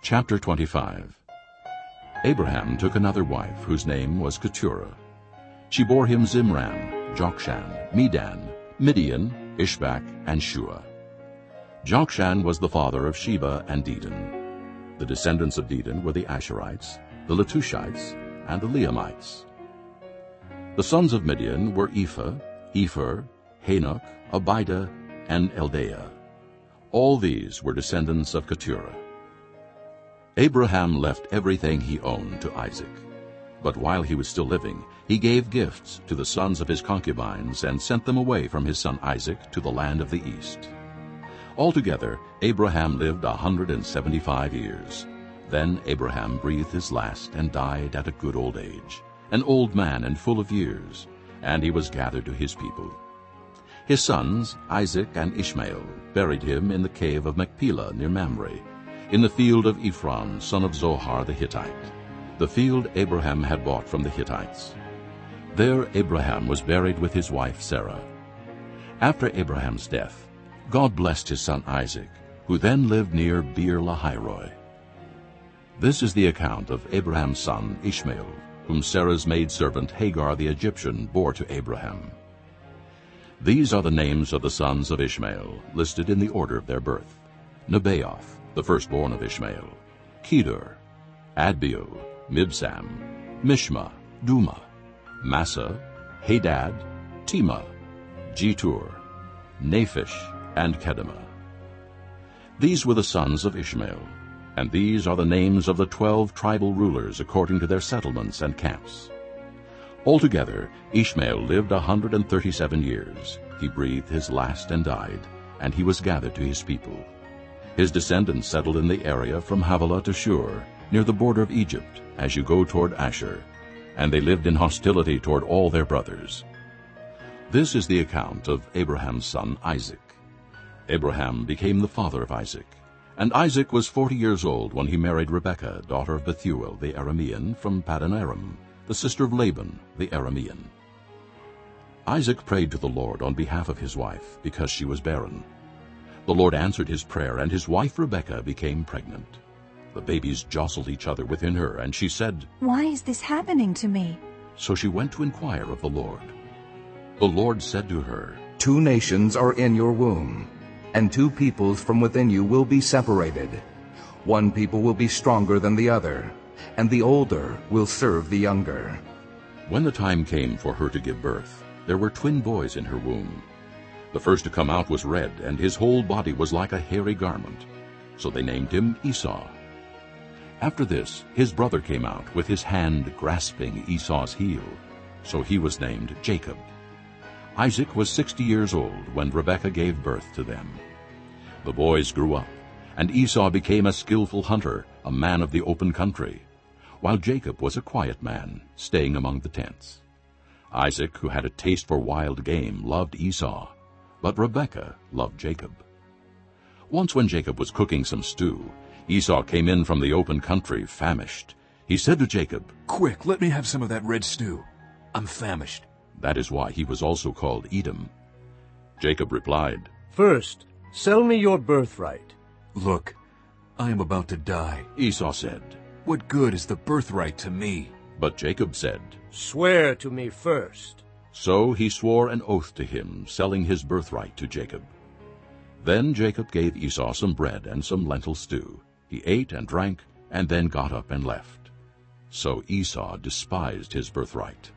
Chapter 25 Abraham took another wife, whose name was Keturah. She bore him Zimran, Jokshan, Medan, Midian, Ishbak, and Shua. Jokshan was the father of Sheba and Dedan. The descendants of Dedan were the Ashurites, the Letushites, and the Leummites. The sons of Midian were Ephah, Epher, Hanoch, Abida, and Eldaah. All these were descendants of Keturah. Abraham left everything he owned to Isaac. But while he was still living, he gave gifts to the sons of his concubines and sent them away from his son Isaac to the land of the east. Altogether, Abraham lived a hundred and seventy-five years. Then Abraham breathed his last and died at a good old age, an old man and full of years, and he was gathered to his people. His sons, Isaac and Ishmael, buried him in the cave of Machpelah near Mamre, in the field of Ephron, son of Zohar the Hittite, the field Abraham had bought from the Hittites. There Abraham was buried with his wife Sarah. After Abraham's death, God blessed his son Isaac, who then lived near Beer Lahairoi. This is the account of Abraham's son Ishmael, whom Sarah's maidservant Hagar the Egyptian bore to Abraham. These are the names of the sons of Ishmael, listed in the order of their birth. Nebaioth, the firstborn of Ishmael, Kedar, Adbeel, Mibsam, Mishma, Dumah, Massa, Hadad, Tema, Jetur, Naphish, and Kedemah. These were the sons of Ishmael, and these are the names of the twelve tribal rulers according to their settlements and camps. Altogether, Ishmael lived a hundred and thirty-seven years. He breathed his last and died, and he was gathered to his people. His descendants settled in the area from Havilah to Shur, near the border of Egypt, as you go toward Ashur, and they lived in hostility toward all their brothers. This is the account of Abraham's son Isaac. Abraham became the father of Isaac. And Isaac was forty years old when he married Rebekah, daughter of Bethuel the Aramean, from Paddan Aram the sister of Laban the Aramean. Isaac prayed to the Lord on behalf of his wife, because she was barren. The Lord answered his prayer, and his wife Rebekah became pregnant. The babies jostled each other within her, and she said, Why is this happening to me? So she went to inquire of the Lord. The Lord said to her, Two nations are in your womb, and two peoples from within you will be separated. One people will be stronger than the other, and the older will serve the younger. When the time came for her to give birth, there were twin boys in her womb. The first to come out was red, and his whole body was like a hairy garment. So they named him Esau. After this, his brother came out with his hand grasping Esau's heel. So he was named Jacob. Isaac was sixty years old when Rebekah gave birth to them. The boys grew up, and Esau became a skillful hunter, a man of the open country while Jacob was a quiet man, staying among the tents. Isaac, who had a taste for wild game, loved Esau, but Rebekah loved Jacob. Once when Jacob was cooking some stew, Esau came in from the open country, famished. He said to Jacob, Quick, let me have some of that red stew. I'm famished. That is why he was also called Edom. Jacob replied, First, sell me your birthright. Look, I am about to die. Esau said, what good is the birthright to me? But Jacob said, Swear to me first. So he swore an oath to him, selling his birthright to Jacob. Then Jacob gave Esau some bread and some lentil stew. He ate and drank, and then got up and left. So Esau despised his birthright.